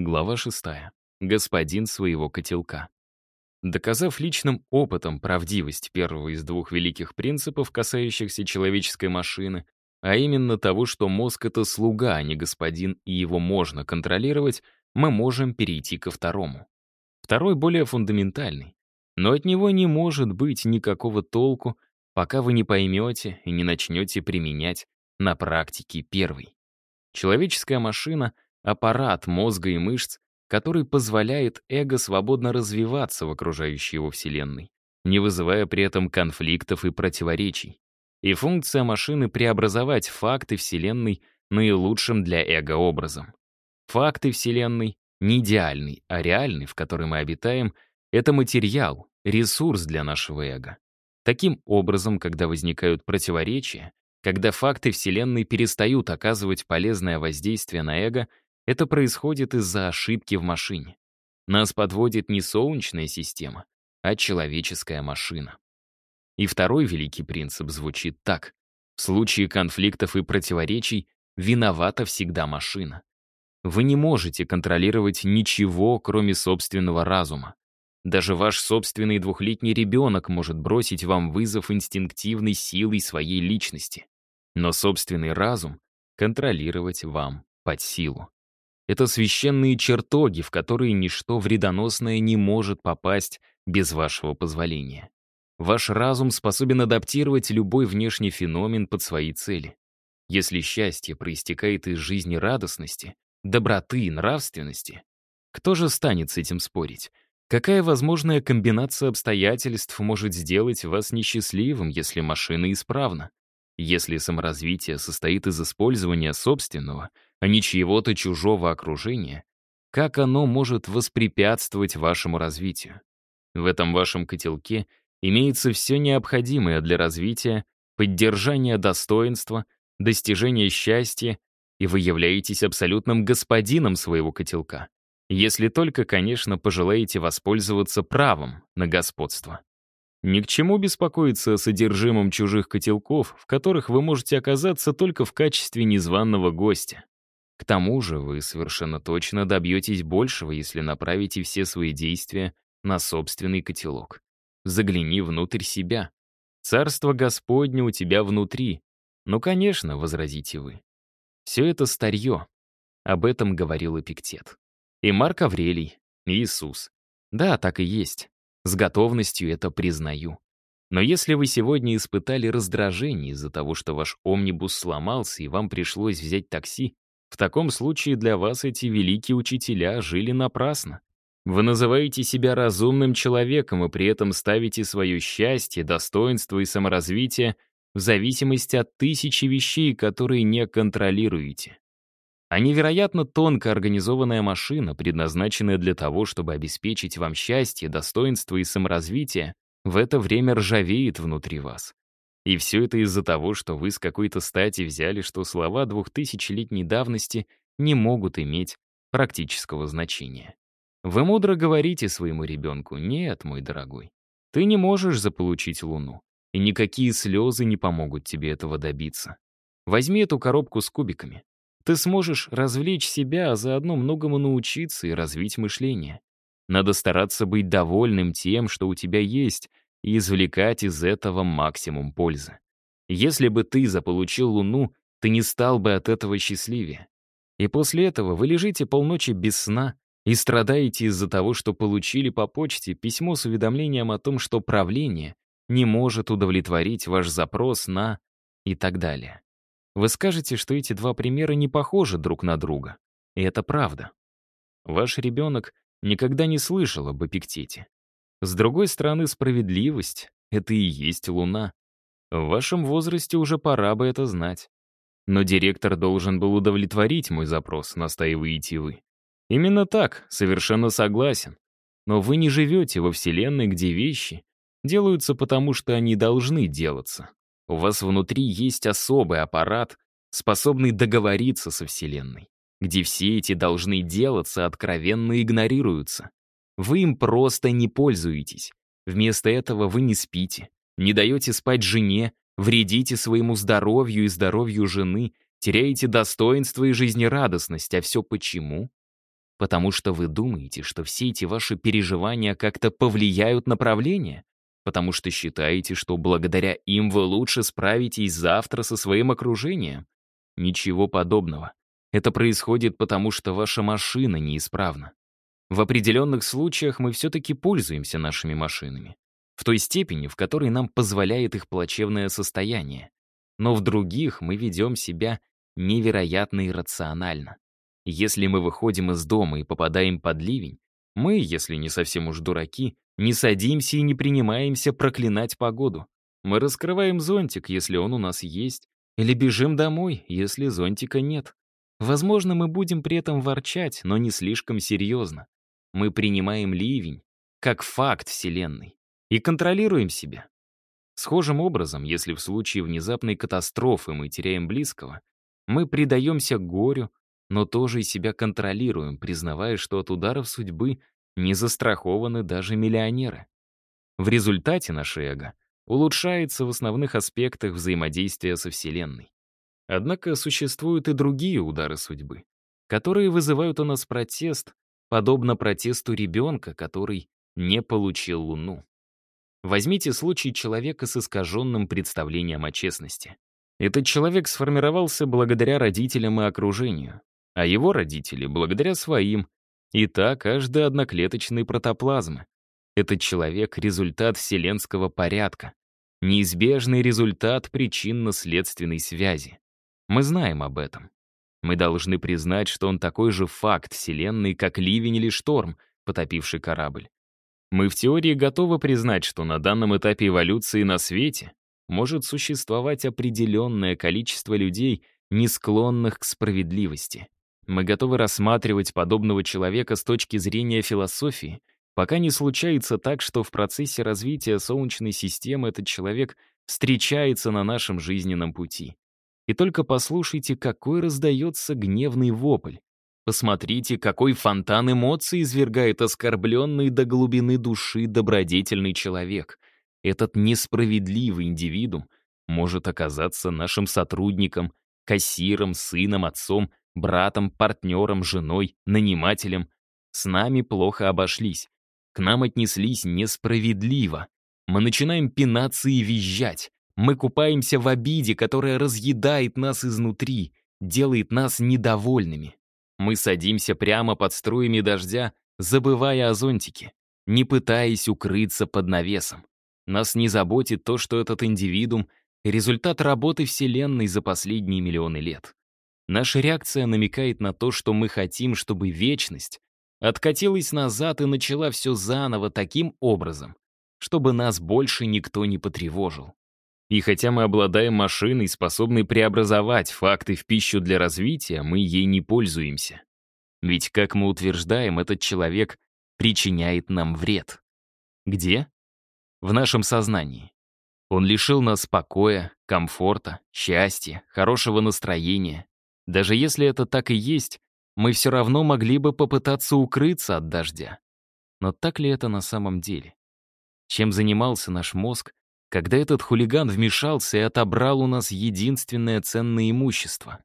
Глава 6. Господин своего котелка. Доказав личным опытом правдивость первого из двух великих принципов, касающихся человеческой машины, а именно того, что мозг — это слуга, а не господин, и его можно контролировать, мы можем перейти ко второму. Второй более фундаментальный, но от него не может быть никакого толку, пока вы не поймете и не начнете применять на практике первый. Человеческая машина — аппарат мозга и мышц, который позволяет эго свободно развиваться в окружающей его Вселенной, не вызывая при этом конфликтов и противоречий. И функция машины — преобразовать факты Вселенной наилучшим для эго образом. Факты Вселенной не идеальный, а реальный, в которой мы обитаем, это материал, ресурс для нашего эго. Таким образом, когда возникают противоречия, когда факты Вселенной перестают оказывать полезное воздействие на эго, это происходит из-за ошибки в машине. Нас подводит не солнечная система, а человеческая машина. И второй великий принцип звучит так. В случае конфликтов и противоречий виновата всегда машина. Вы не можете контролировать ничего, кроме собственного разума. Даже ваш собственный двухлетний ребенок может бросить вам вызов инстинктивной силой своей личности. Но собственный разум контролировать вам под силу. Это священные чертоги, в которые ничто вредоносное не может попасть без вашего позволения. Ваш разум способен адаптировать любой внешний феномен под свои цели. Если счастье проистекает из жизни радостности, доброты и нравственности, кто же станет с этим спорить? Какая возможная комбинация обстоятельств может сделать вас несчастливым, если машина исправна? Если саморазвитие состоит из использования собственного — а не чьего-то чужого окружения, как оно может воспрепятствовать вашему развитию? В этом вашем котелке имеется все необходимое для развития, поддержания достоинства, достижения счастья, и вы являетесь абсолютным господином своего котелка. Если только, конечно, пожелаете воспользоваться правом на господство. Ни к чему беспокоиться о содержимом чужих котелков, в которых вы можете оказаться только в качестве незваного гостя. К тому же вы совершенно точно добьетесь большего, если направите все свои действия на собственный котелок. Загляни внутрь себя. Царство Господне у тебя внутри. Ну, конечно, возразите вы. Все это старье. Об этом говорил Эпиктет. И Марк Аврелий, и Иисус. Да, так и есть. С готовностью это признаю. Но если вы сегодня испытали раздражение из-за того, что ваш омнибус сломался и вам пришлось взять такси, в таком случае для вас эти великие учителя жили напрасно. Вы называете себя разумным человеком и при этом ставите свое счастье, достоинство и саморазвитие в зависимости от тысячи вещей, которые не контролируете. А невероятно тонко организованная машина, предназначенная для того, чтобы обеспечить вам счастье, достоинство и саморазвитие, в это время ржавеет внутри вас. И все это из-за того, что вы с какой-то стати взяли, что слова двухтысячелетней давности не могут иметь практического значения. Вы мудро говорите своему ребенку, «Нет, мой дорогой, ты не можешь заполучить Луну, и никакие слезы не помогут тебе этого добиться. Возьми эту коробку с кубиками. Ты сможешь развлечь себя, а заодно многому научиться и развить мышление. Надо стараться быть довольным тем, что у тебя есть, и извлекать из этого максимум пользы. Если бы ты заполучил Луну, ты не стал бы от этого счастливее. И после этого вы лежите полночи без сна и страдаете из-за того, что получили по почте письмо с уведомлением о том, что правление не может удовлетворить ваш запрос на и так далее. Вы скажете, что эти два примера не похожи друг на друга. И это правда. Ваш ребенок никогда не слышал об Эпиктете. С другой стороны, справедливость — это и есть луна. В вашем возрасте уже пора бы это знать. Но директор должен был удовлетворить мой запрос, настаиваете вы. Именно так, совершенно согласен. Но вы не живете во Вселенной, где вещи делаются потому, что они должны делаться. У вас внутри есть особый аппарат, способный договориться со Вселенной, где все эти должны делаться откровенно игнорируются. Вы им просто не пользуетесь. Вместо этого вы не спите, не даете спать жене, вредите своему здоровью и здоровью жены, теряете достоинство и жизнерадостность. А все почему? Потому что вы думаете, что все эти ваши переживания как-то повлияют на правление? Потому что считаете, что благодаря им вы лучше справитесь завтра со своим окружением? Ничего подобного. Это происходит потому, что ваша машина неисправна. В определенных случаях мы все-таки пользуемся нашими машинами. В той степени, в которой нам позволяет их плачевное состояние. Но в других мы ведем себя невероятно иррационально. Если мы выходим из дома и попадаем под ливень, мы, если не совсем уж дураки, не садимся и не принимаемся проклинать погоду. Мы раскрываем зонтик, если он у нас есть, или бежим домой, если зонтика нет. Возможно, мы будем при этом ворчать, но не слишком серьезно. Мы принимаем ливень как факт Вселенной и контролируем себя. Схожим образом, если в случае внезапной катастрофы мы теряем близкого, мы предаемся горю, но тоже и себя контролируем, признавая, что от ударов судьбы не застрахованы даже миллионеры. В результате наше эго улучшается в основных аспектах взаимодействия со Вселенной. Однако существуют и другие удары судьбы, которые вызывают у нас протест, подобно протесту ребенка, который не получил Луну. Возьмите случай человека с искаженным представлением о честности. Этот человек сформировался благодаря родителям и окружению, а его родители — благодаря своим, и так каждый одноклеточный протоплазмы. Этот человек — результат вселенского порядка, неизбежный результат причинно-следственной связи. Мы знаем об этом. Мы должны признать, что он такой же факт Вселенной, как ливень или шторм, потопивший корабль. Мы в теории готовы признать, что на данном этапе эволюции на свете может существовать определенное количество людей, не склонных к справедливости. Мы готовы рассматривать подобного человека с точки зрения философии, пока не случается так, что в процессе развития Солнечной системы этот человек встречается на нашем жизненном пути. И только послушайте, какой раздается гневный вопль. Посмотрите, какой фонтан эмоций извергает оскорбленный до глубины души добродетельный человек. Этот несправедливый индивидуум может оказаться нашим сотрудником, кассиром, сыном, отцом, братом, партнером, женой, нанимателем. С нами плохо обошлись. К нам отнеслись несправедливо. Мы начинаем пинаться и визжать. Мы купаемся в обиде, которая разъедает нас изнутри, делает нас недовольными. Мы садимся прямо под струями дождя, забывая о зонтике, не пытаясь укрыться под навесом. Нас не заботит то, что этот индивидуум — результат работы Вселенной за последние миллионы лет. Наша реакция намекает на то, что мы хотим, чтобы вечность откатилась назад и начала все заново таким образом, чтобы нас больше никто не потревожил. И хотя мы обладаем машиной, способной преобразовать факты в пищу для развития, мы ей не пользуемся. Ведь, как мы утверждаем, этот человек причиняет нам вред. Где? В нашем сознании. Он лишил нас покоя, комфорта, счастья, хорошего настроения. Даже если это так и есть, мы все равно могли бы попытаться укрыться от дождя. Но так ли это на самом деле? Чем занимался наш мозг, когда этот хулиган вмешался и отобрал у нас единственное ценное имущество.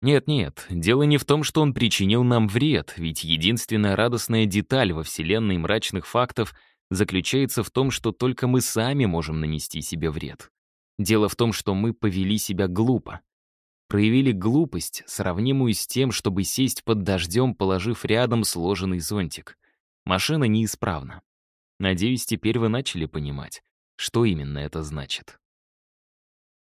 Нет-нет, дело не в том, что он причинил нам вред, ведь единственная радостная деталь во вселенной мрачных фактов заключается в том, что только мы сами можем нанести себе вред. Дело в том, что мы повели себя глупо. Проявили глупость, сравнимую с тем, чтобы сесть под дождем, положив рядом сложенный зонтик. Машина неисправна. Надеюсь, теперь вы начали понимать, что именно это значит?